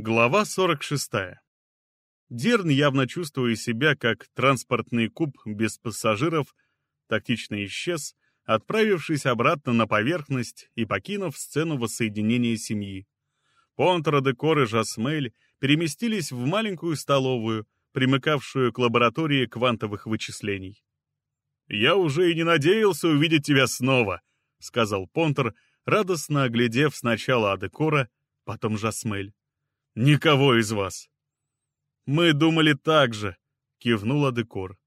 Глава 46. Дерн, явно чувствуя себя как транспортный куб без пассажиров, тактично исчез, отправившись обратно на поверхность и покинув сцену воссоединения семьи. Понтер, Декор и Жасмель переместились в маленькую столовую, примыкавшую к лаборатории квантовых вычислений. «Я уже и не надеялся увидеть тебя снова», — сказал Понтер, радостно оглядев сначала Адекора, потом Жасмель. Никого из вас. Мы думали так же, кивнула Декор.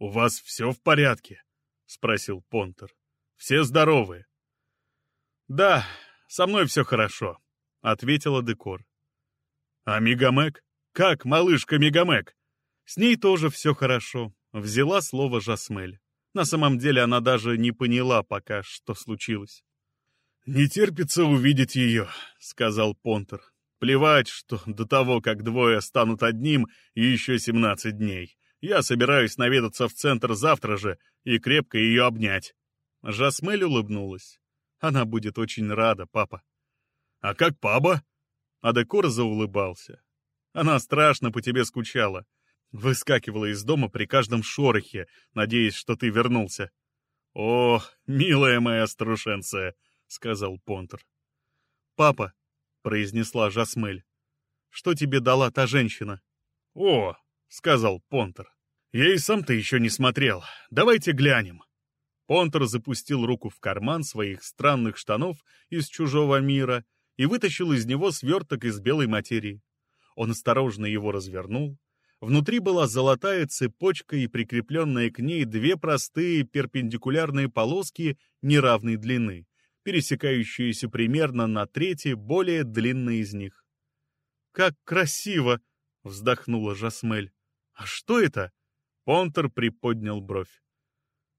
У вас все в порядке? спросил Понтер. Все здоровы? Да, со мной все хорошо, ответила Декор. А Мегамек? Как малышка Мегамек? С ней тоже все хорошо, взяла слово Жасмель. На самом деле она даже не поняла пока, что случилось. «Не терпится увидеть ее», — сказал Понтер. Плевать, что до того, как двое станут одним, еще семнадцать дней. Я собираюсь наведаться в центр завтра же и крепко ее обнять. Жасмель улыбнулась. Она будет очень рада, папа. А как папа? Адекор заулыбался. Она страшно по тебе скучала. Выскакивала из дома при каждом шорохе, надеясь, что ты вернулся. «О, милая моя старушенция», — сказал Понтер. «Папа, — произнесла Жасмель. «Что тебе дала та женщина?» «О!» — сказал Понтер. «Я и сам-то еще не смотрел. Давайте глянем». Понтер запустил руку в карман своих странных штанов из чужого мира и вытащил из него сверток из белой материи. Он осторожно его развернул. Внутри была золотая цепочка и прикрепленные к ней две простые перпендикулярные полоски неравной длины пересекающиеся примерно на трети более длинной из них. «Как красиво!» — вздохнула Жасмель. «А что это?» Понтер приподнял бровь.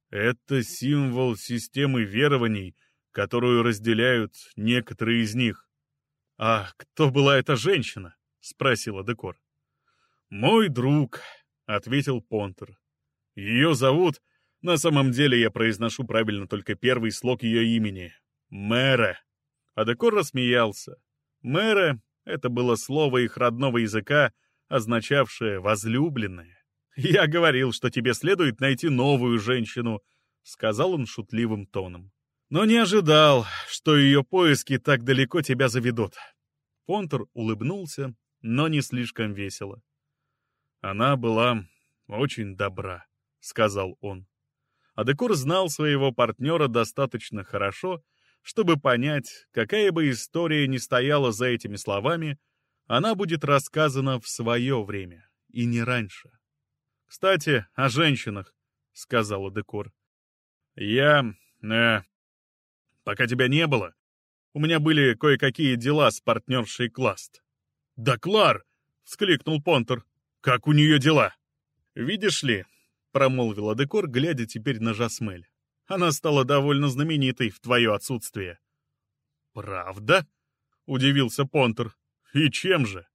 «Это символ системы верований, которую разделяют некоторые из них». «А кто была эта женщина?» — спросила Декор. «Мой друг», — ответил Понтер. «Ее зовут...» На самом деле я произношу правильно только первый слог ее имени. Мэра. Адекор рассмеялся. Мэра — это было слово их родного языка, означавшее «возлюбленное». «Я говорил, что тебе следует найти новую женщину», — сказал он шутливым тоном. «Но не ожидал, что ее поиски так далеко тебя заведут». Понтер улыбнулся, но не слишком весело. «Она была очень добра», — сказал он. Адекор знал своего партнера достаточно хорошо, чтобы понять, какая бы история ни стояла за этими словами, она будет рассказана в свое время, и не раньше. «Кстати, о женщинах», — сказала Декор. «Я... э... пока тебя не было, у меня были кое-какие дела с партнершей Класт». «Да, Клар!» — вскликнул Понтер. «Как у нее дела?» «Видишь ли», — промолвила Декор, глядя теперь на Жасмель. Она стала довольно знаменитой в твое отсутствие». «Правда?» — удивился Понтер. «И чем же?»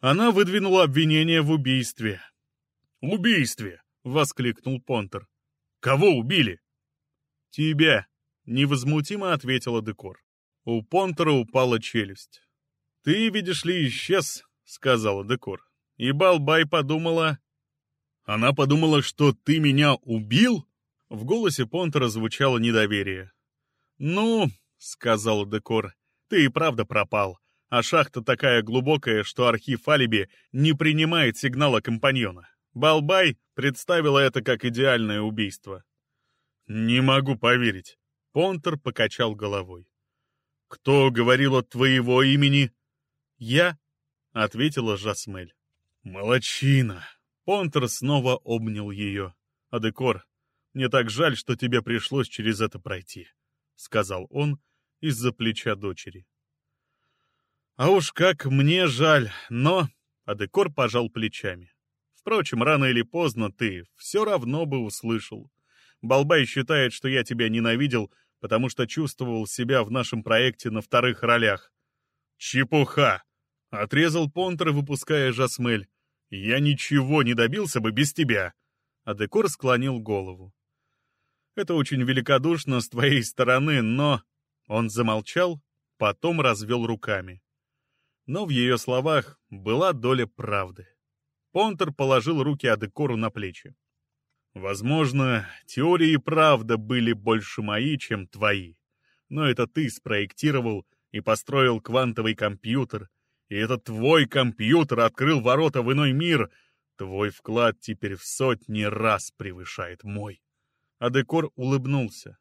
Она выдвинула обвинение в убийстве. «Убийстве!» — воскликнул Понтер. «Кого убили?» «Тебя!» — невозмутимо ответила Декор. У Понтера упала челюсть. «Ты, видишь ли, исчез», — сказала Декор. И Балбай подумала... «Она подумала, что ты меня убил?» В голосе Понтера звучало недоверие. «Ну, — сказал Декор, — ты и правда пропал, а шахта такая глубокая, что архив алиби не принимает сигнала компаньона. Балбай представила это как идеальное убийство». «Не могу поверить», — Понтер покачал головой. «Кто говорил от твоего имени?» «Я», — ответила Жасмель. «Молодчина!» Понтер снова обнял ее. А Декор мне так жаль, что тебе пришлось через это пройти», — сказал он из-за плеча дочери. «А уж как мне жаль, но...» — Адекор пожал плечами. «Впрочем, рано или поздно ты все равно бы услышал. Балбай считает, что я тебя ненавидел, потому что чувствовал себя в нашем проекте на вторых ролях». «Чепуха!» — отрезал Понтер, выпуская Жасмель. «Я ничего не добился бы без тебя!» Адекор склонил голову. Это очень великодушно с твоей стороны, но...» Он замолчал, потом развел руками. но в ее словах была доля правды. Понтер положил руки Адекору на плечи. «Возможно, теории и правда были больше мои, чем твои. Но это ты спроектировал и построил квантовый компьютер, и этот твой компьютер открыл ворота в иной мир. Твой вклад теперь в сотни раз превышает мой». Адекор улыбнулся.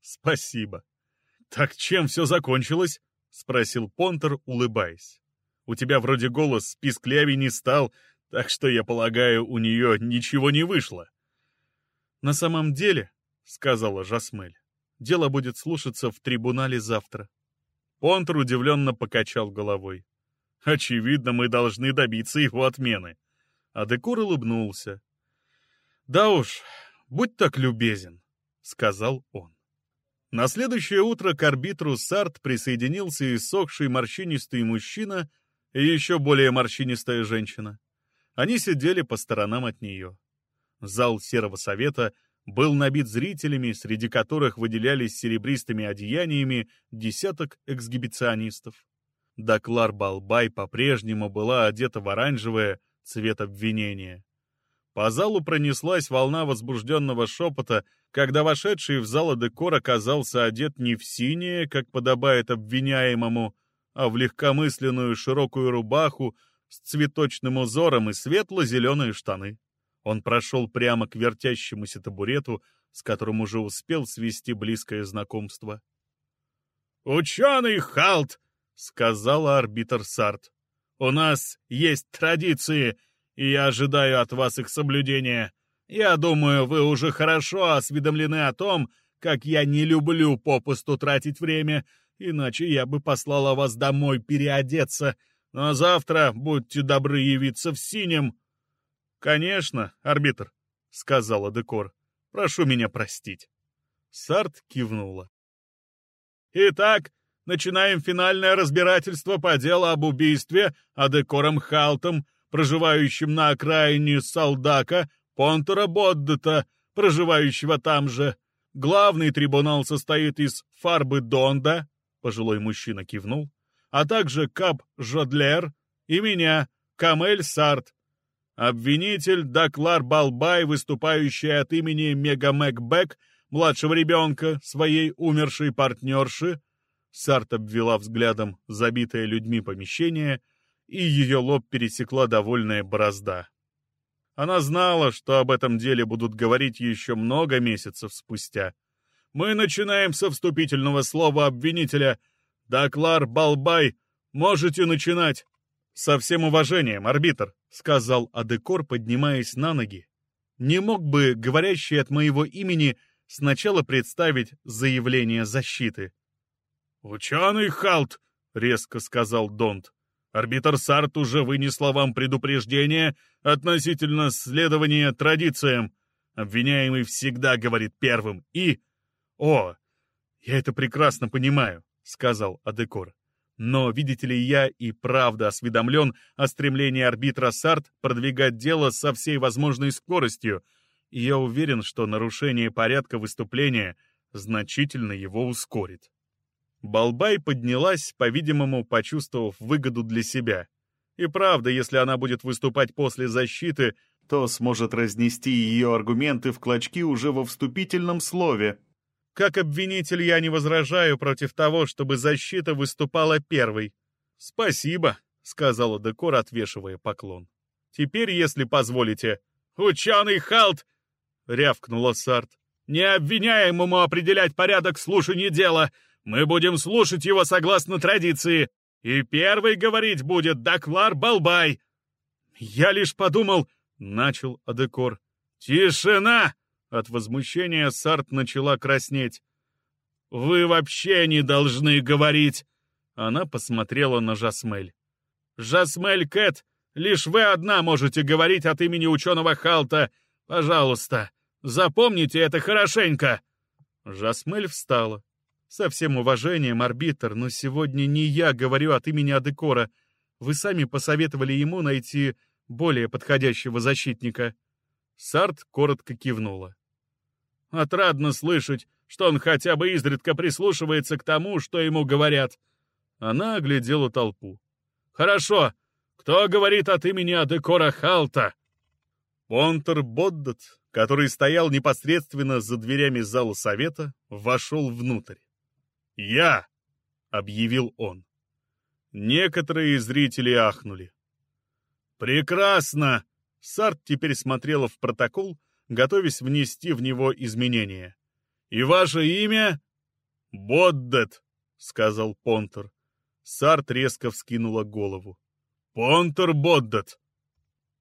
«Спасибо». «Так чем все закончилось?» — спросил Понтер, улыбаясь. «У тебя вроде голос писклявей не стал, так что, я полагаю, у нее ничего не вышло». «На самом деле», — сказала Жасмель, — «дело будет слушаться в трибунале завтра». Понтер удивленно покачал головой. «Очевидно, мы должны добиться его отмены». А Декор улыбнулся. «Да уж, будь так любезен», — сказал он. На следующее утро к арбитру Сарт присоединился иссохший морщинистый мужчина и еще более морщинистая женщина. Они сидели по сторонам от нее. Зал Серого Совета был набит зрителями, среди которых выделялись серебристыми одеяниями десяток эксгибиционистов. Даклар Балбай по-прежнему была одета в оранжевое, цвет обвинения. По залу пронеслась волна возбужденного шепота, когда вошедший в зал декор оказался одет не в синее, как подобает обвиняемому, а в легкомысленную широкую рубаху с цветочным узором и светло-зеленые штаны. Он прошел прямо к вертящемуся табурету, с которым уже успел свести близкое знакомство. «Ученый Халт!» — сказала арбитр Сарт. «У нас есть традиции, и я ожидаю от вас их соблюдения. Я думаю, вы уже хорошо осведомлены о том, как я не люблю попусту тратить время, иначе я бы послала вас домой переодеться, но завтра будьте добры явиться в синем». «Конечно, арбитр», — сказала Декор. «Прошу меня простить». Сарт кивнула. «Итак, начинаем финальное разбирательство по делу об убийстве Адекором Халтом, проживающим на окраине Салдака, Понтера Боддета, проживающего там же. Главный трибунал состоит из Фарбы Донда, пожилой мужчина кивнул, а также Кап Жодлер и меня, Камель Сарт, Обвинитель Даклар Балбай, выступающий от имени Мегамек Бек, младшего ребенка, своей умершей партнерши, Сарт обвела взглядом забитое людьми помещение, и ее лоб пересекла довольная борозда. Она знала, что об этом деле будут говорить еще много месяцев спустя. «Мы начинаем со вступительного слова обвинителя. Даклар Балбай, можете начинать!» «Со всем уважением, арбитр», — сказал Адекор, поднимаясь на ноги. «Не мог бы, говорящий от моего имени, сначала представить заявление защиты?» «Ученый Халт», — резко сказал Донт. «Арбитр Сарт уже вынесла вам предупреждение относительно следования традициям. Обвиняемый всегда говорит первым и...» «О, я это прекрасно понимаю», — сказал Адекор. Но, видите ли, я и правда осведомлен о стремлении арбитра Сарт продвигать дело со всей возможной скоростью, и я уверен, что нарушение порядка выступления значительно его ускорит. Балбай поднялась, по-видимому, почувствовав выгоду для себя. И правда, если она будет выступать после защиты, то сможет разнести ее аргументы в клочки уже во вступительном слове, как обвинитель я не возражаю против того, чтобы защита выступала первой. Спасибо, сказала Декор, отвешивая поклон. Теперь, если позволите, ученый Халт, рявкнула Сарт. Не обвиняемому определять порядок слушания дела. Мы будем слушать его согласно традиции. И первый говорить будет Даклар Балбай. Я лишь подумал, начал Адекор. Тишина! От возмущения Сарт начала краснеть. «Вы вообще не должны говорить!» Она посмотрела на Жасмель. «Жасмель Кэт, лишь вы одна можете говорить от имени ученого Халта. Пожалуйста, запомните это хорошенько!» Жасмель встала. «Со всем уважением, арбитр, но сегодня не я говорю от имени Адекора. Вы сами посоветовали ему найти более подходящего защитника». Сарт коротко кивнула. Отрадно слышать, что он хотя бы изредка прислушивается к тому, что ему говорят. Она оглядела толпу. Хорошо. Кто говорит от имени Адекора Халта?» Понтер Боддат, который стоял непосредственно за дверями зала совета, вошел внутрь. «Я!» — объявил он. Некоторые зрители ахнули. «Прекрасно!» Сарт теперь смотрела в протокол, готовясь внести в него изменения. «И ваше имя?» «Боддет», — сказал Понтер. Сарт резко вскинула голову. «Понтер Боддет!»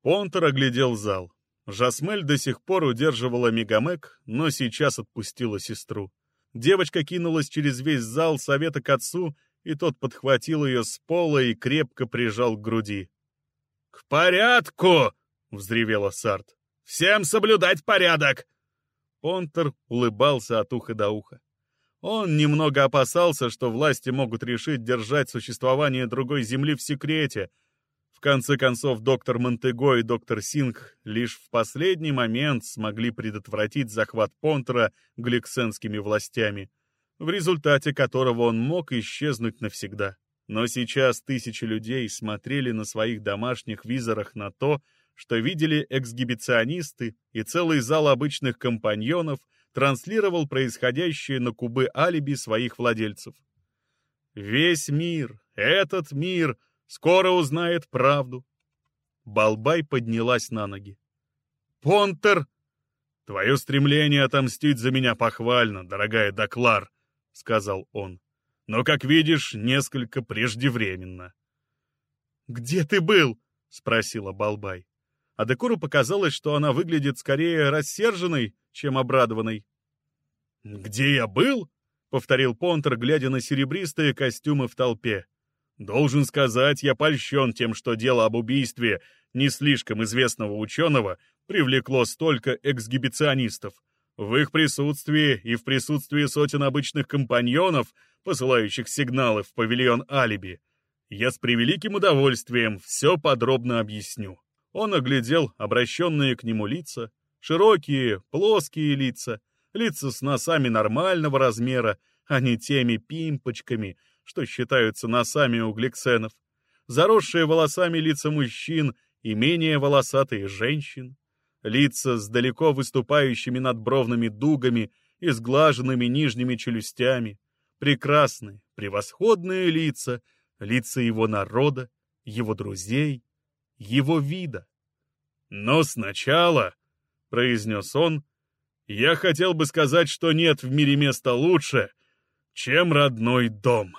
Понтер оглядел зал. Жасмель до сих пор удерживала Мегамек, но сейчас отпустила сестру. Девочка кинулась через весь зал совета к отцу, и тот подхватил ее с пола и крепко прижал к груди. «К порядку!» — взревела Сарт. «Всем соблюдать порядок!» Понтер улыбался от уха до уха. Он немного опасался, что власти могут решить держать существование другой земли в секрете — конце концов, доктор Монтего и доктор Синг лишь в последний момент смогли предотвратить захват Понтера гликсенскими властями, в результате которого он мог исчезнуть навсегда. Но сейчас тысячи людей смотрели на своих домашних визорах на то, что видели эксгибиционисты, и целый зал обычных компаньонов транслировал происходящее на кубы алиби своих владельцев. Весь мир, этот мир — Скоро узнает правду. Балбай поднялась на ноги. «Понтер! Твое стремление отомстить за меня похвально, дорогая Доклар», — сказал он. «Но, как видишь, несколько преждевременно». «Где ты был?» — спросила Балбай. А Декору показалось, что она выглядит скорее рассерженной, чем обрадованной. «Где я был?» — повторил Понтер, глядя на серебристые костюмы в толпе. Должен сказать, я польщен тем, что дело об убийстве не слишком известного ученого привлекло столько эксгибиционистов. В их присутствии и в присутствии сотен обычных компаньонов, посылающих сигналы в павильон алиби, я с превеликим удовольствием все подробно объясню. Он оглядел обращенные к нему лица, широкие, плоские лица, лица с носами нормального размера, а не теми пимпочками, что считаются носами у гликсенов, заросшие волосами лица мужчин и менее волосатые женщин, лица с далеко выступающими надбровными дугами и сглаженными нижними челюстями, прекрасные, превосходные лица, лица его народа, его друзей, его вида. «Но сначала», — произнес он, — «я хотел бы сказать, что нет в мире места лучше, чем родной дом».